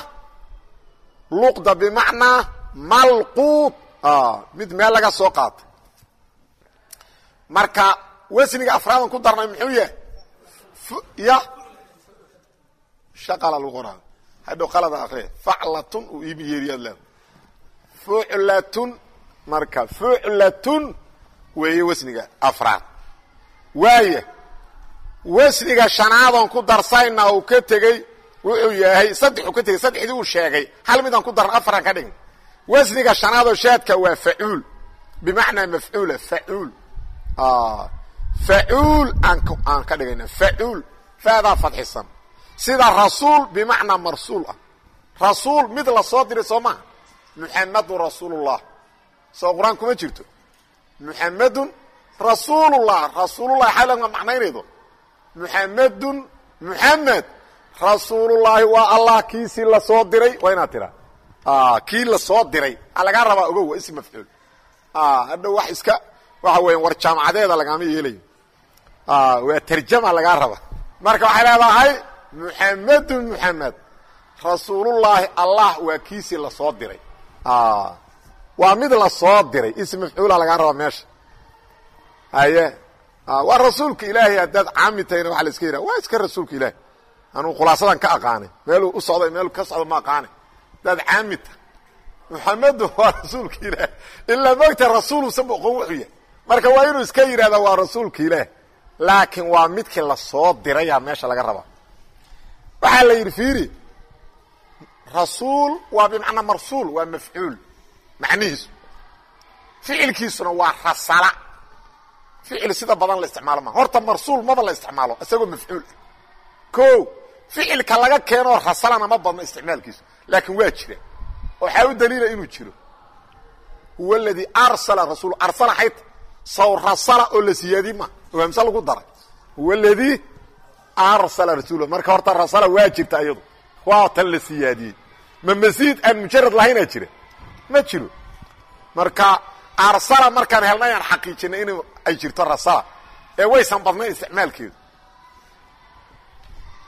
luqda bimacnaa malquud mid meel laga soo qaatay. Marka wasniga afraadan ku darnay muxuu yahay? Ya. Shaqala lagu qoraa qalada akriya faclatun uu iimi yeeriyaad leeda fuclatun marka fuclatun weeye wasniga afraad waaya wasniga shanaadon ku darsayna uu ka tegey wuxuu yahay saddexuu ka tegey saddexdii uu sheegay hal midaan ku daran afaran ka dhign wasniga shanaadoo shaadka waa facuul bimacnaa mafcuula facuul. Facuul aan ka dhigayna facuul faadaa fadxisan. Sida rasuul bimacnaa marsuul ah. Rasuul mid la soo diray soo maha muxamedun rasuulullah. Soo qur'aan kuma jirto. Muxamedun rasuulullah rasuulullah xalama macnaynaydo muxamedun muxamed rasuulullaahi waa allah kiisii la soo diray. Waa inaad tira. Kii la soo diray. A lagaa rabaa ogow waa ism mafcuul. Hadhow wax iska waxa weya war jaamacadeeda lagaama yeelayo waa tarjama lagaa raba marka waxay leedahay muxamedun muxamed rasuulullaahi allah waa kiisii la soo diray. Waa mid la soo diray. Ism mafcuula lagaa rabaa meesha haye waa rasuulka ilaahay haddaad caami tahayna waxa la iska yidhaha waa iska rasuulka ilaahay. Anuu khulaasadan ka aqaanay. Meeluu u socday meeluu ka socdo ma aqaanay. Haddaad caami tahay muxamedu waa rasuulka ilaahay. Ilaa mogta rasuulusan boqon wuxuu yahay. Marka waa inuu iska yidhahda waa rasuulka ilaah laakiin waa midkii la soo dirayaa meesha laga rabaa. Waxaa la yidhi fiiri rasuul waa bimacnaa marsuul waa mafcuul. Macnihiisu. Ficilkiisuna waa rasala ficil sida badan la isticmaalo ma. Horta marsuul maba la isticmaalo isagoo mafcuul. Ah o ficilka laga keenoo rasalana ma badno isticmaalkiisu. Laakiin waa jira. Waxaa u daliila inuu jiro. Huwa aladii arsala rasuul arsala xayta saw rasala oo la siyaadi ma. Ogaamse lagu daray. Huwa aladii arsala rasuula. Marka horta rasala waa jirta iyadu waa tan la siyaadiyey. Ma masiid aan mujarad lahaynaa jira. Ma jiro. Marka arsala markaan helnay aan xaqiijinay in ay jirto rasala ee waysan badnayn isticmaalkeedu.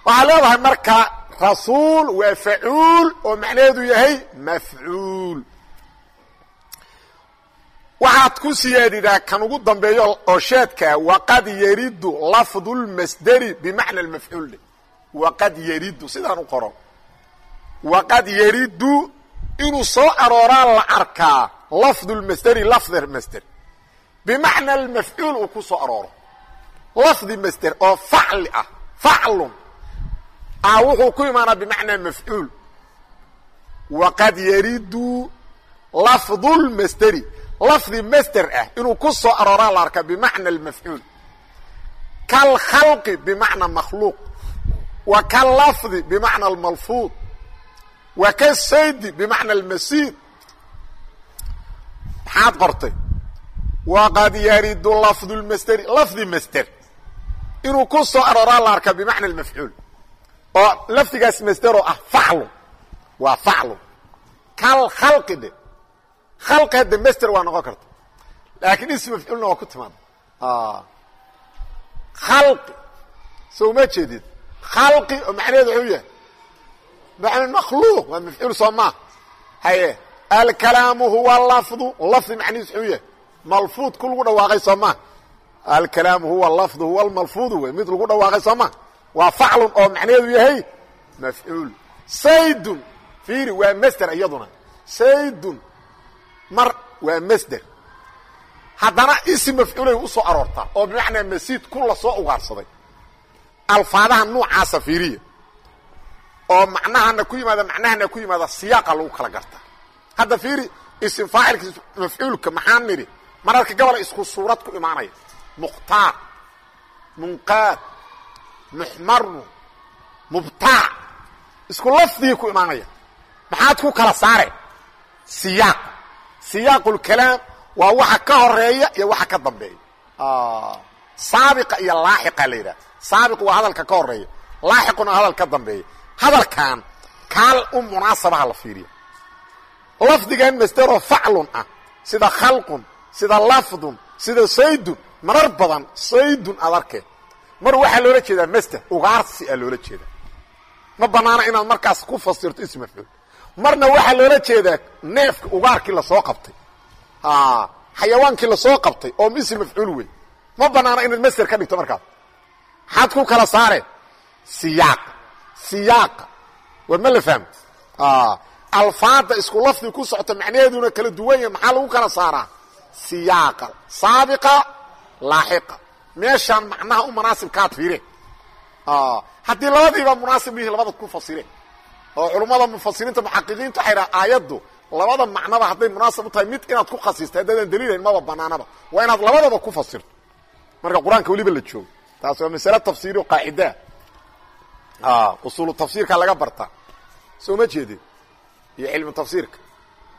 Waxaa leedahay marka rasuul waa facuul oo macnaheedu yahay mafcuul. Waxaad ku siyaadidaa kan ugu dambeeyo oo sheedkaa waqad yaridu lafdu lmasderi bimacna mafcuul waqad yaridu sidaan u qoron waqad yaridu inuu soo arooraa la arkaa lafdu lmasderi lafdi masder bimacna almafcuul uu ku soo arooro. lafdi masder oo facli ah faclun a wuxuu ku imaanaa bimacnaa mafcuul waqad yaridu lafdu lmasderi lafdi masder ah inuu ku arooraa la arkaa bimacna almafcuul kalkhalqi bimacna makhluuq wa kalafdi bimacna almalfuud wa kasaydi bimacna almasiid maxaad qortay waqad yaridu lafdu lmasderi lafdi masder inuu ku soo arooraa la arkaa bimacna almafcuul oo lafdigaas masderoo ah faclun waa faclun kal khalqi dhe khalqi hadda masder waa noqon karta. Laakiin ism mafcuulna waa ku timaada khalqi soo ma jeedid. Khalqi oo macnaheedu wuxuu yahay. Macna makhluuq waa mafcuul soo maa haye. Alkalaamu huwa lafdu. Lafdi macnihiis wuxuu yahay malfuud ku lagu dhawaaqay soo maa alkalaamu huwa lafdu huwa almalfuudu wey mid lagu dhawaaqay soo maa waa faclun oo macnaheedu yahay mafcuul. Saydun fiiri waa masder iyaduna. Saydun mar waa masder. Haddana isim mafcuulay u soo aroortaa oo bimacnaa masiid ku la soo ugaarsaday. Alfaadaha nuucaasa fiiriya oo macnahana ku yimaada macnahana ku yimaada siyaaqa lagu kala gartaa hadda fiiri isim faacilka mafcuulka maxaan nidhi mararka gabola isku suurad ku imaanaya mukhtaar munqaad muxmaru mubtaac. Isku lafdigii ku imaanaya. Maxaad ku kala saare? Siyaaq. Siyaaqulkalaam waa waxa ka horreeya iyo waxa ka dambeeya. Saabiqa iyo laaxiqa la yidhaha saabiq waa hadalka ka horreeya laaxiquna hadal ka dambeeya. Hadalkan kaal u munaasabaha la fiiriya. Lafdigan masderoo faclun ah sida khalqun sida lafdun sida saydun marar badan saydun aad arkee. Mar waxaa loola jeedaa masder ugaarsi a loola jeedaa. Ma banaana inaad markaas ku fasirto ism mafcuul marna waxaa loola jeedaa neefka ugaarkii la soo qabtay. Xayawaankii la soo qabtay oo ism mafcuul wey ma banaana inaad masder ka dhigto markaas. Maxaad ku kala saare. Siyaaq siyaaqa war ma la fahmo? Alfaada isku lafdi ku socota macnaheeduna kala duwan yahay maxaa lagu kala saaraa siyaaqa saabiqa laaxiqa. Meeshaan macnaha u munaasibkaad fiire haddii labadiiba munaasib yihiin labada ku fasire. Oo culummada mufasiriinta muxaqiqiinta waxay dhaha aayaddu labada macnaba hadday munaasib u tahay mid inaad ku khasista haddaadan daliilayn maba banaanaba. Waa inaad labadaba ku fasirto. Marka qur'aanka weliba la joogo. Taas waa masale tafsiiri qaacidaa usuulu tafsiirka laga bartaa soo ma jeedin? Iyo cilmu tafsiirka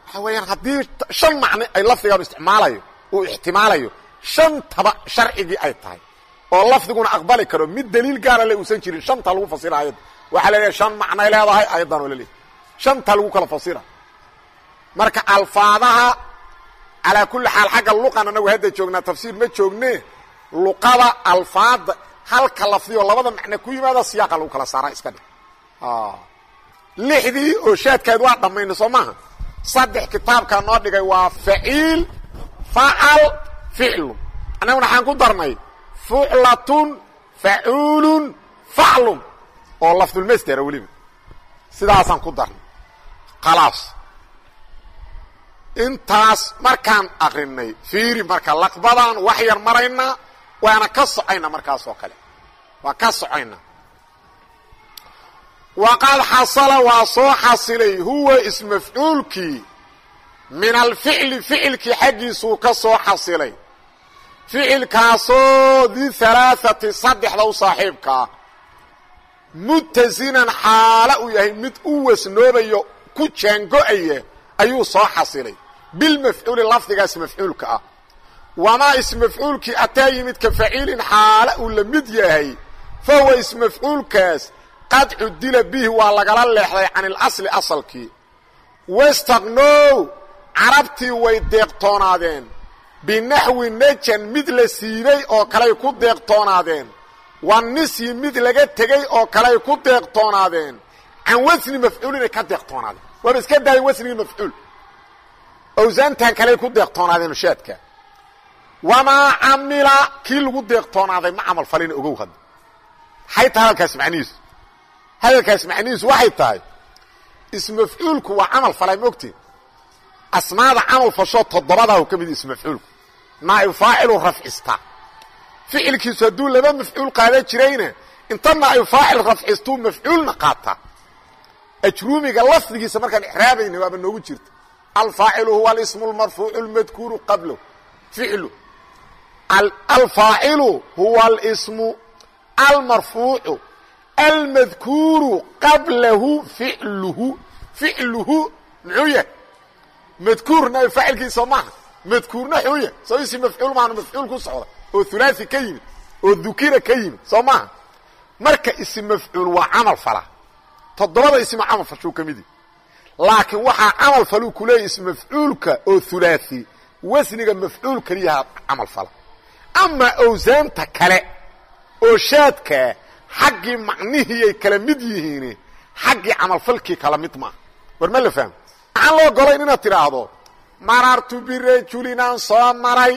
waxaa weeyaan haddii shan macno ay lafdigan isticmaalayo uu ixtimaalayo shantaba sharcigii ay tahay oo lafdiguna aqbali karo mid daliil gaara le uusan jirin shanta lagu fasira ayadda waxaa leedahay shan macnay leedahay ayaddan oo shanta lagu kala fasira. Marka alfaadaha calaa kulli xaal xagga luqan anagu hadda joognaa tafsiir ma joogne luqada alfaada halka lafdioo labada macne ku yimaada siyaaqa lagu kala saaraa iska dhig. Lixdii oo shaadkaad waa dhammayna soo maaha saddex kitaabkaa noo dhigay waa faciil facal ficlu annaguna waxaan ku darnay fuclatun facuulun faclun oo lafdulmasdera weliba. Sidaasaan ku darnay. Khalaas. Intaas markaan akrinay fiiri marka laqbadan wax yar maraynaa waana ka socayna markaas oo kale. Waa ka socayna waqad xasala waa soo xasilay huwa ismafcuulkii min alficli ficilkii xaggiisuu ka soo xasilay ficilkaasoo di halaaثati saddexda u saaxiibkaa mutasinan xaalo uu yahay mid u wasnoobayo ku jaango-aya ayuu soo xasilay bilmafcuuli lafdigaas mafcuulka ah wamaa ismafcuulkii ataa yimid ka faciilin xaalo uu la mid yahay fa huwa ismafcuulkaas qad cudila bihi waa lagala leexday can ilasli asalkii. Wastaqnow carabtii way deeqtoonaadeen. Binaxwi najan mid la siibay oo kaley ku deeqtoonaadeen. Wa nisyi mid laga tegey oo kaley ku deeqtoonaadeen. Can wasni mafcuulinay ka deeqtoonaadeen. Waaba iska daayen wasnigii mafcuul awsaantan kaley ku deeqtoonaadeen shaadka wamaa camila kii lagu deeqtoonaaday ma camal falina ogow hadda. Maxay tahay hadalkaas macnihiisu hadalkaas macnihiisu waxay tahay ismafcuulku waa camal falay mogtiin asmaada camal fashoo toddobadaah ka mid ismafcuulku naa'ib faacilu rafcista. Ficilkiisu hadduu laba mafcuul qaadan jirayna inta naa'ib faacil rafcistuu mafcuulna qaataa ajruumiga lafdigiisa markaan ixraabayna waaba noogu jirta. Alfaacilu huwa alismu lmarfuucu lmadkuuru qablahu ficlu. Alfaacilu huwa alismu almarfuucu almadkuuru qablahu ficluhu ficluhu muxuu yahay madkuurna faacilkiisa maaha madkuurna xuu yahay soo isi mafcuul maana mafcuul ku socda oo hulaasi ka yimid oo dukira ka yimid soo maaha marka isi mafcuul waa camal fala toddobada isma camal fashuu ka midi laakiin waxaa camal faluu kuleeyahy ismafcuulka oo hulaasi wasniga mafcuul keliyaha camal fala ama awsaanta kale oo shaadkaa xaggii macnihiiyay kala mid yihiin xaggii camalfalkii kala mid maaha war ma la fahmo maxaan loo golayn inaad tidhaahdo marartu birajulinaan soo maray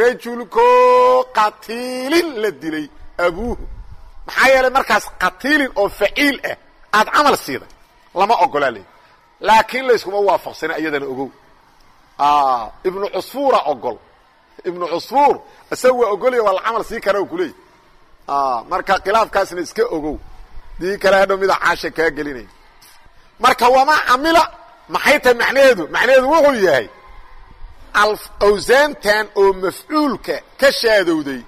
rajulko qatiilin la dilay abuuhu. Maxaa yeelay markaas qatiilin oo faciil ah aad camal siiday lama ogolaa le laakiin layskuma waafaqsana iyadana ogow. Ibnu cusfuura ogol. Ibnu cusfuur isaga waa ogolaya waa lacamal sii kara kuleey marka khilaafkaasna iska ogow. Dii kale hadhow mida caasha kaa gelinaya marka wamaa camila? Maxay tahay macnaheedu? Macnaheedu wuxuu yahay awsaantan oo mafcuulka ka shaadowday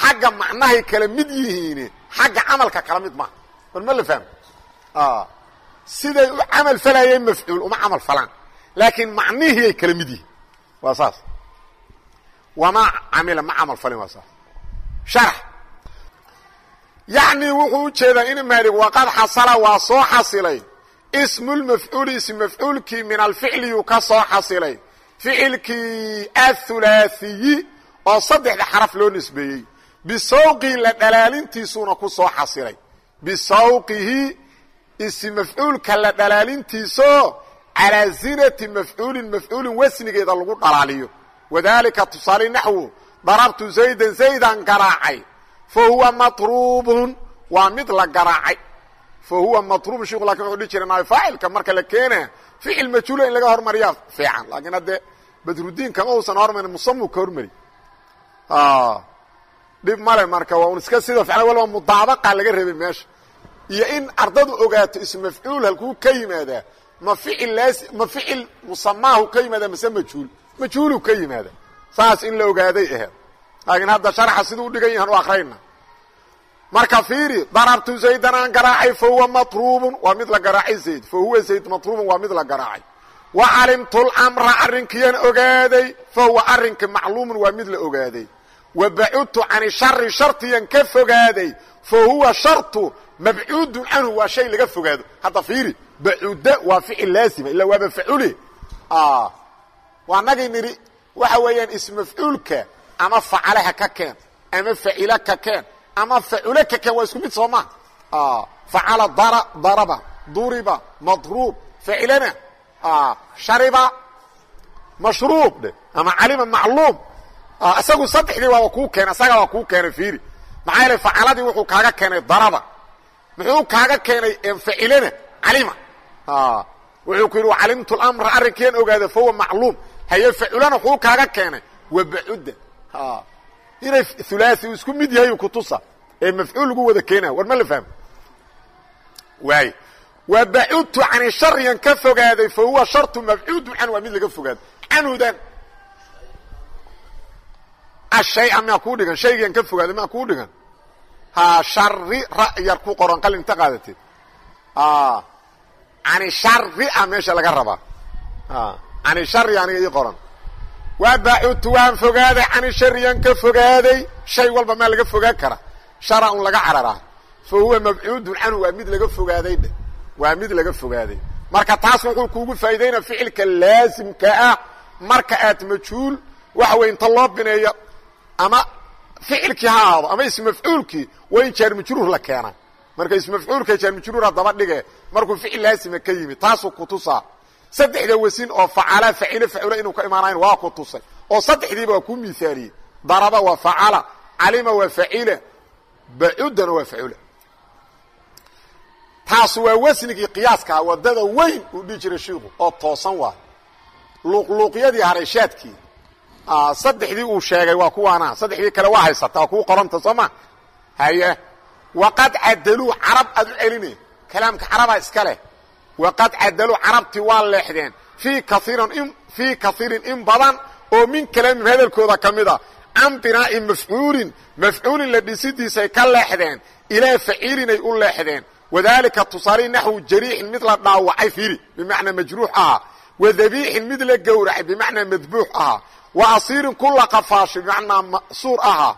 xagga macnahay kala mid yihiin xagga camalka kala mid maaha war ma la fahmo? Siday u camal falayeen mafcuul uma camal falaan. Laakiin macnihii ay kala mid yihiin. Waa saas. Wamaa camila ma camal falin waa saas. Sharax yacni wuxuu u jeedaa in maalig waqad xasala waa soo xasilay. Ismulmafcuuli ism mafcuulkii min alficliyuu ka soo xasilay. Ficilkii athulaathiyi oo saddexda xaraf loo nisbeeyey. Bisawqihi la dhalaalintiisuuna ku soo xasilay. Bisawqihi ism mafcuulka la dhalaalintiisoo calaa zinati mafcuulin mafcuulin wasnigeeda lagu dhalaaliyo. Wadaalika tusaale naxwu darabtu zaydan zaydan garaacay fa huwa matruubun waa mid la garaacay. fa huwa matruubun shiku laakiin wuxuu dhihi jira naay faacilka marka la keena ficil majhuula in laga hormariyaa fiican laakiin haddee badrudiin kama uusan hormarin musamuu ka hormari dhib male marka waa un iska sida ficlan walba mudaabaqa laga reebay meesha iyo in ardadu ogaato ism mafcuul halkuu ka yimaadaa ma ficil ma ficil musamaahu ka yimaada mase majhuul majhuulu ka yimaada saas in la ogaaday aheed laakiin hadda sharxa siduu udhigan yahan u akrayna marka fiiri darabtu zaydan aan garaacay fa huwa matruubun waa mid la garaacay zayd. Fa huwa zayd matruubun waa mid la garaacay. Wa calimtu lmra arrinkiyaan ogaaday fa huwa arrinki macluumun waa mid la ogaaday. Wa bacudtu cani shari shartiyan ka fogaaday fa huwa shartu mabcuudun canhu waa shay laga fogaado. Hadda fiiri bacuda waa ficil laasima ila waaba faculi waa nagii nidhi waxa weeyaan ismafcuulka ama facalaha ka keen ama facila ka keen ama facule ka keen waa isku mid soo maa facala dara daraba duriba madruub facilana shariba mashruub dhe ama calima macluum. Isagu saddexdii waaba kuu keenay isaga waa kuu keenay fiiri. Maxaa yeele facaladii wuxuu kaaga keenay daraba. Muxuu kaaga keenay facilana calima. Wuxuu ku yidhi calimtu lamra arrinkiian ogaada fahuwa macluum. Haye faculana wuxuu kaaga keenay wa bacudda inay hulaasi uu isku mid yahay kutusa ee mafcuul lagu wada keenaya. War ma la fahmo? Waay wa bacudtu cani shariyan ka fogaaday fa huwa shartu mabcuudu can waa mid laga fogaado. Canhudan ashaya miyaa kuu dhigan? Shaygan ka fogaaday miyaa kuu dhigan? Ha shari ra yar ku qoran qalin inta qaadateed cani shari a meesha laga rabaa. Cani shari aniga ii qoran waa bacudtu waan fogaaday cani shariyan ka fogaaday. Shay walba maa laga fogaan kara. Shara un laga cararaa fa huwa mabcuudun canhu waa mid laga fogaaday dhe waa mid laga fogaaday. Marka taas wuxuu kuugu faa'idaynaa ficilka laasimka ah. Marka aad majhuul waxa wey inta loo bineeyo ama ficilkii ha ahaado ama ismafcuulkii waa in jaar majruur la keenaa marka ismafcuulka jaar majruura daba dhige markuu ficil laasima ka yimid taasuu kutusaa saddexda wasin oo facala facile facula inuu ka imaanayn waa ku tusay. Oo saddexdiiba waa kuu miaaliyey daraba waa facala calima waa facila bacudana waa facula taas waa wasnigii qiyaaskaha waddada weyn uu dhihi jiray shiiku oo toosan waay luuqluuqyadii hareyshaadkii saddexdii uu sheegay waa kuwaana saddexdii kale waa haysata waa kuu qoranta soo ma. Haye waqad cadaluu carab aad u celine kalaamka carabaa iska leh waqad cadaluu carabtii waa leexdeen fii kaiiran fii kaiirin in badan oo min kalaamim hadalkooda ka mid a can binaa'i mafcuulin mafcuulin la dhisidiisay ka leexdeen ilaa faciilinay u leexdeen wadaalika tusaale naxwu jariixin mid la dhaawacay fiiri bimacnaa majruux ahaa wa dabiixin mid la gowracay bimacnaa madbuux ahaa wa asiirin ku la qafaashay bimacnaa maqsuur ahaa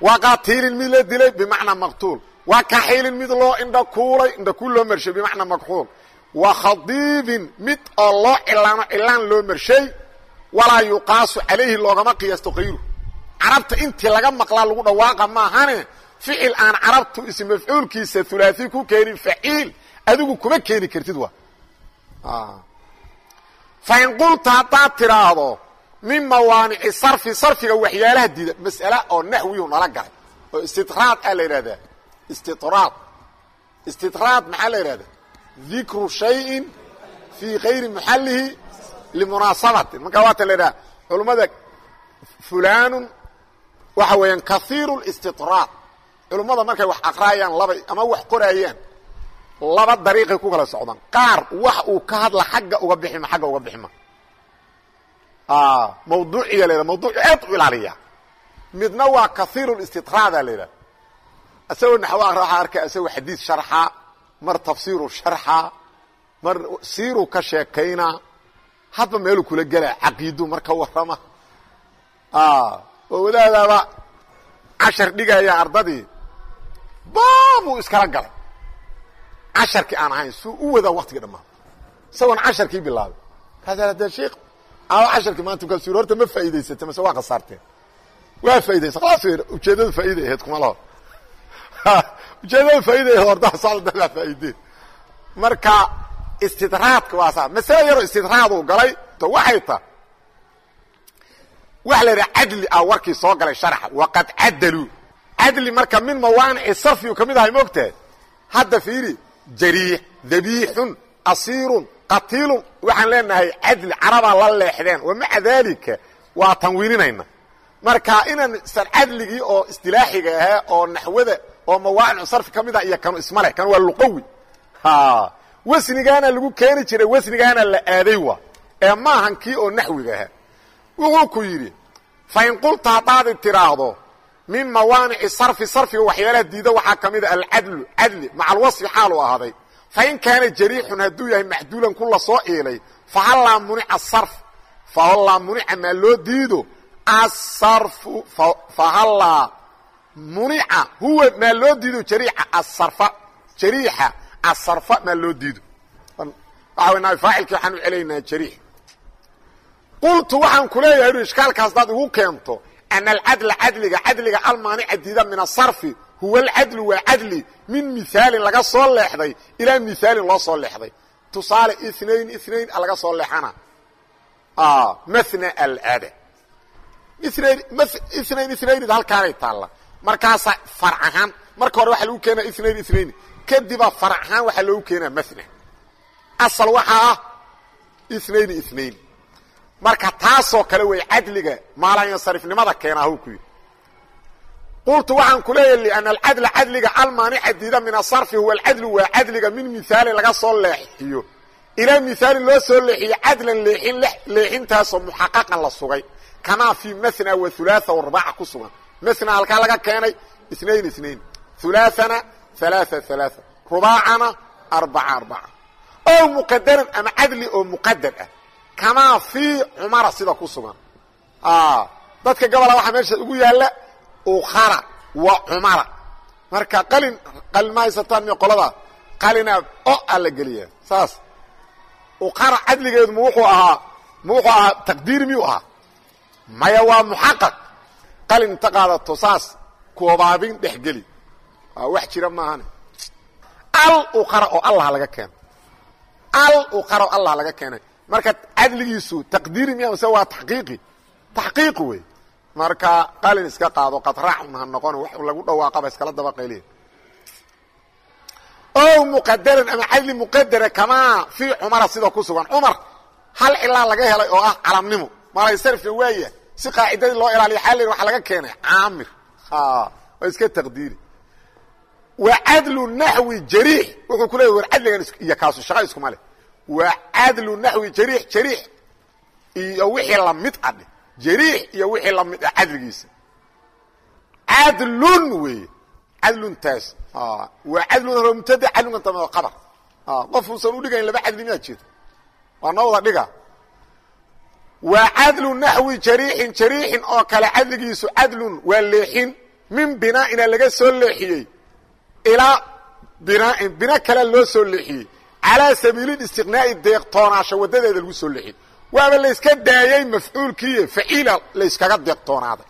wa qatiilin mid la dilay bimacnaa maqtuul wa kaxiilin mid loo indhakuulay indhakuul loo marshay bimacnaa makxuul wa khadiibin mid oo loo cilaano cilaan loo marshay walaa yuqaasu calayhi loogama qiyaasto kayru carabta intii laga maqlaa lagu dhawaaqa maahane ficil aan carabtu is mafcuulkiisa hulaaثi ku keenin faciil adigu kuma keeni kartid wa fain qulta haddaad tidhaahdo min mawaanici sarfi sarfiga waxyaalaha diida mas'ale oo naxwiyu nala galay oo istidraad a la yidhahdaa istidraad istidraad maxaa la yidhahda dikru shayin fii kayri maxalihi limunaasabatin markaa waata la yidhaha culummada fulanun waxa weeyaan kaiiru listidraad culummada markay wax aqraayaan laba ama wax qoraayaan laba dariiqay ku kala socdaan qaar wax uu ka hadla xagga uga bixima xagga uga bixima mawduuciga la yidhaha mawduuc aad u ilaaliya midna waa kaiiru listidraada la yidhaha isagoo naxwo aqra waxaa arka isagoo xadiid sharxa mar tafsiiru sharxa mar siiru ka sheekaynaa hadba meeluu kula gelaa caqiidu marka warrama. Oo wadaadaaba cashar dhigaya ardadii baabuu iskala galay. Casharkii aan ahayn suu u wadaa waktiga dhammaan. Isagoon casharkii bilaabay. Kaasa de sheik aa casharkii maanta ukaa suur horta ma faa'idaysata mase waa khasaarteen. Waa faa'idaysa khalaas ujeeddada faa'iday ahayd kuma laho ujeeddada faa'iday ahayd hordaa socda faa'iideen marka istidraadka waa saa masale yaroo istidraaduu galay to waxay ta. Waxa la yidhaha cadli ah warkii soo galay sharxa waqad cadaluu. Cadli marka min mawaanici sarfiyu ka mid ahay moogtahay hadda fiiri jariix dabiixun asiirun qatiilun. Waxaan leenahay cadli carabaa la leexdeen. Wa maca daalika? Waa tanwiininayna marka inaan san cadligii oo istilaaxiga ahaa oo naxwada oo mawaanicu sarfi ka mid ah iyo kanu isma leh kan waa luqawi. Wasnigaana lagu keeni jiray wasnigaana la aaday wa ee maahan kii oo naxwiga ahaa. Wuxuu ku yidhi fain qulta haddaadi tiraahdo min mawaanici sarfi sarfiga waxyaalaha diida waxaa ka mida alcadlu cadli maca alwasfi xaalu ahaaday. Fain kaana jariixun hadduu yahay maxduulan ku la soo iilay fahallaa munica sarf fahallaa munica maa loo diido? Asarfu fahallaa munica huwa maa loo diido jariixa asarfa jariixa asarfa maa loo diido waxa wy faacilkii waxaan u celaynaa jariix qultu waxaan ku leeyahay ui ishkaalka haddaad igu keento ana alcadla cadliga cadliga almaanica diida min asarfi huwa alcadlu waa cadli min mihaalin laga soo leexday ilaa mihaalin loo soo leexday tusaale inain inain laga soo leexana mna alada inain inainid halkaanay taalla markaasaa farc ahaan marka hore waxaa lagu keenaa inain inain kadibaa farc ahaan waxaa loogu keenaa mna asal waxaa ah inain inain marka taasoo kale wey cadliga maalanyansarifnimada keena hw ku yidhi. Qultu waxaan ku leeyahy liana alcadla cadliga almaanica diida min asarfi huwa alcadlu waa cadliga min mihaalin laga soo leexiyo. Ilaa mihaalin loo soo leexiyo cadlan leexin leexintaasoo muxaqaqan la sugay. Kamaa fii mna wa hulaaثa warbaca ku sugan msna halkaa laga keenay isnayn isnayn. Ulaaana alaaa alaa rubaacana arbaca arbaca. Oo muqadaran ama cadli oo muqadar ah. Kamaa fii cumara sida ku sugan. Dadka gabola waxaa meesha ugu yaalla ukhara wa cumara. Marka qalin qalin ma haysataan miy qolada qalina o alla geliyaa saas. Ukhara cadligeedu mu wuxuu ahaa mu wuxuu ahaa taqdiir miyuu ahaa? Maya waa muxaqaq qalin inta qaadato saas koobaabin dhexgeli wax jira maahane. Al ukara oo allah laga keeno al ukara oo allah laga keenay. Marka cadligiisu taqdiiri miya mise waa taqiiqi taxqiiq wey marka qalin iska qaado qadraacun ha noqon wax lagu dhawaaqaba iskala daba qayliya o muqadaran ama cadli muqadara kamaa fii cumara sida ku sugan. Cumar hal cilaa laga helay oo ah calamnimo. Malaysarfka waaya si qaacidadii loo ilaaliya xalin waxa laga keenay caamir. Waa iska taqdiiri. Wa cadlu naxwi jariix. Wuxuu ku leeyay war cadligan iyo kaasu shaqa iskuma leh. Waa cadlu naxwi jariix jariix iyo wixii la mid ah dhe jariix iyo wixii la mid ah cadligiisa. Cadlun weeye. Cadluntaas waa cadlun mubtada cadlunkan tama qabar qof uusan udhigayn laba cadli miyaa jira waa noo wada dhiga waa cadlu naxwi jariixin jariixin oo kale cadligiisu cadlun waa leexin. Min binaa'ina laga soo leexiyey. Ilaa binaain bina kale loo soo leexiyey. Calaa sabiili istiqnaa'i deeqtoonaasho wadadeeda lagu soo leexiyey. Waaba layska daayey mafcuulkiiyo faciila layskaga deeqtoonaaday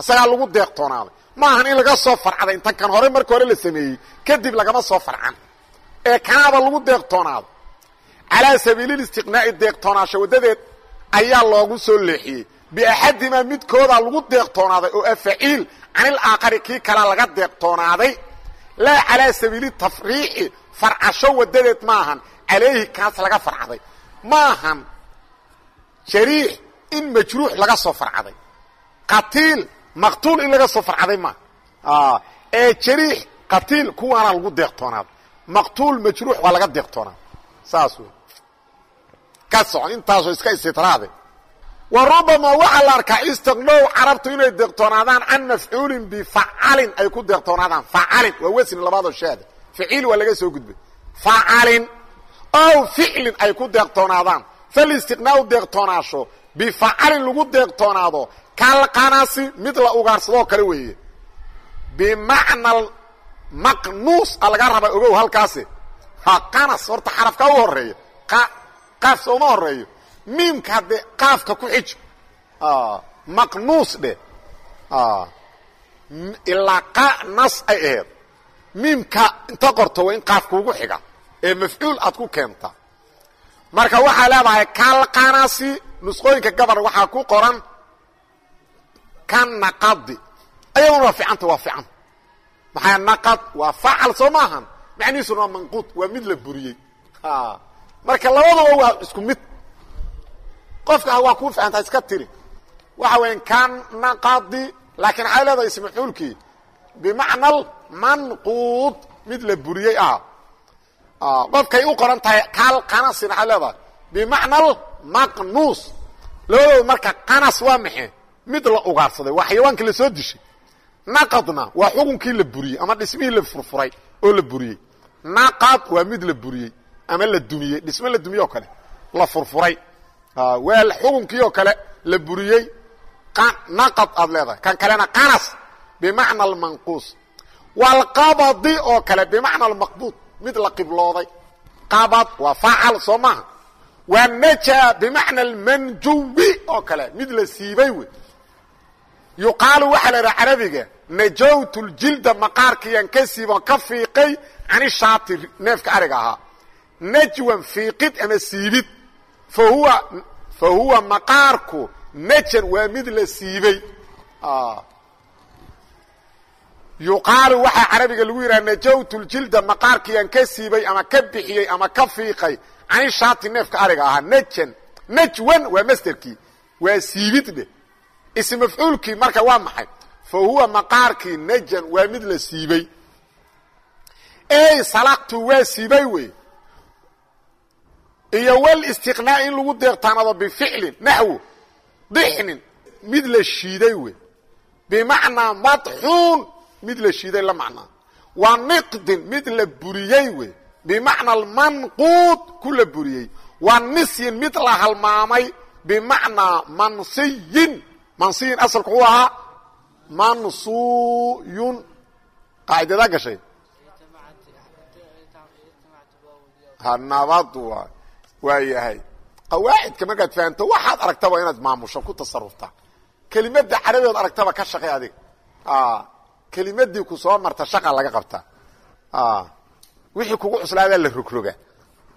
isagaa lagu deeqtoonaaday maahan in laga soo farcaday. Inta kan hore marka hore la sameeyey. Kadib lagama soo farcan. Ee kanaaba lagu deeqtoonaaday calaa sabiili istiqnaa'i deeqtoonaasho wadadeed ayaa loogu soo leexiyey. Biaxadimaa midkoodaa lagu deeqtoonaaday oo ah faciil canil aakari kii kala laga deeqtoonaaday laa calaa sabiili tafriici farcasho wadadeed maahan calayhi kaas laga farcaday. Maahan jariix in majruux laga soo farcaday. Qatiil maqtuul in laga soo farcaday maaha ee jariix qatiil kuwaana lagu deeqtoonaada maqtuul majruux waa laga deeqtoonaada saas wey ka soco intaasoo iska istitraade wa rubamaa waxaa la arkaa istaqnow carabtu inay deeqtoonaadaan can mafcuulin bifacalin ay ku deeqtoonaadaan. Facalin waa wesni labaadoo shaada ficiil waa laga soo gudbay. Facalin ow ficlin ay ku deeqtoonaadaan. Falistiqnaau deeqtoonaasho bifacalin lagu deeqtoonaado kalqanasi mid la ugaarsadoo kale weeye. Bimacna maqnuus a laga rabaa ogow halkaasi. Ha qanas horta xarafka u horreeya qaaf sooma horeeyo miimka haddee qaafka ku xiji maqnuus dheh ilaa qanas ay aheed. Miimka inta qorto waa in qaafka ugu xiga. Ee mafcuul aad ku keenta. Marka waxaa leedahay kalqanasi nusqooyinka gabar waxaa ku qoran kanaqadi ayaduna waa fiicanta waa fiicanta maxaa naqad? Waa facal soo maahan. Macnihiisuna waa manquud waa mid la buriyey marka labadaba waa isku mid. Qofka waa kuu fahantaa iska tiri. Waxa weya kanaqadi laakiin waxay leedahay ismafcuulkii bimacna manquud mid la buriyey ah. Qofkay u qoran tahay kalqanasin waxay leedahay. Bimacna maqnuus. Labadooda marka qanas waa maxe mid la ugaarsaday waa xayawaankii la soo dishay. Naqadna waa xukunkii la buriyey ama dhismihii la furfuray oo la buriyey. Naqad waa mid la buriyey ama la dumiyey dhisme la dumiyey oo kale la furfuray. Waa xukunkii oo kale la buriyey. Naqad aad leedahay. Kan kalena qanas bimacna almanquus walqabadi oo kale bimacna almaqbuud mid la qiblooday. Qabad waa facal soo maaha. Waa naja bimacna almanjuwi oo kale mid la siibay wey. Yuqaalu waxaa la idhaha carabiga najawtu ljilda maqaarkiiyan ka siibon ka fiiqay cani shaati neefka ariga ahaa najwan fiiqid ama siibid fa huwa fa huwa maqaarku najan waa mid la siibey yuqaalu waxaa carabiga lagu yidhaha najawtu ljilda maqaarkiiyan ka siibay ama ka bixiyey ama ka fiiqay. Cani shaati neefka ariga ahaa najan najwan waa masderkii waa siibid dheh ism mafcuulkii marka waa maxay? Fa huwa maqaarkii najan waa mid la siibey ey salaqtu waa siibay wey iyo wal istiqnaa in lagu deeqtaanado bificlin naxwo dixnin mid la shiiday wey bimacnaa madxuun mid la shiiday la macnaa. Waa niqdin mid la buriyey wey bimacna almanquud ku la buriyey. Waa nisyin mid la halmaamay. Bimacnaa mansiyin. Mansiyin asalku u ahaa mansuyun qaacidadaa gashay? Nabadu waa waa yahay qawaacidka markaad fahamto waxaad aragtaba inaad maamusho ku tasaruftaa kelimadda carabigood aragtaba ka shaqay adiga kelimadii ku soo marta shaqa laga qabtaa wixii kugu cuslaadaa la rogroga.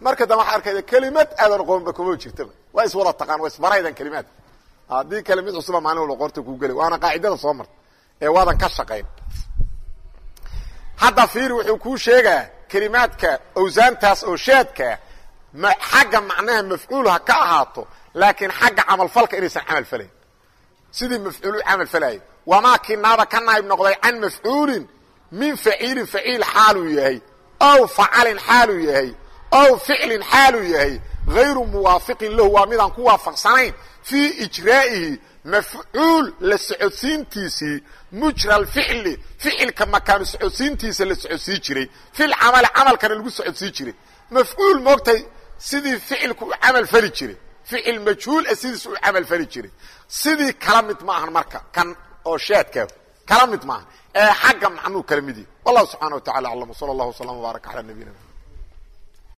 Marka dambe waxaa arkayda kelimad aadan qoonba kuma jirtaba waa iswada taqaan waa isbaraydan kelimaad. Haddii kale mid cusuba maalin walba qorta kuu geli waana qaacidada soo marta. Ee waadan ka shaqayn hadda fiiri wuxuu kuu sheegaa kelimaadka awsaantaas oo shaadkaa xagga macnaha mafcuul ha ka ahaato laakiin xagga camalfalka inaysan camal falayn. Sidii mafcuul u camal falaya wamaa kinaaba ka naayib noqday can mafcuulin min faciilin faciil xaaluu yahay ow facalin xaaluu yahay ow ficlin xaaluu yahay hayru muwaafiqin lahu waa midaan ku waafaqsanayn. Fii ijraa'ihi mafcuul la socodsiintiisii mujra alficli ficilka makaanu socodsiintiisa la socodsii jiray. Filcamali camalkana lagu socodsii jiray. Mafcuul moogtay sidii ficilku u camal fali jiray ficil majhuul ah sidiis u camal fali jiray. Sidii kala mid ma ahan marka kan oo shaadkaa kala mid maaha ee xagga macnuu kala mid yahi wallahu subxana wa tacala aclam wsala allahu wslam wbaarak calaa nabiyina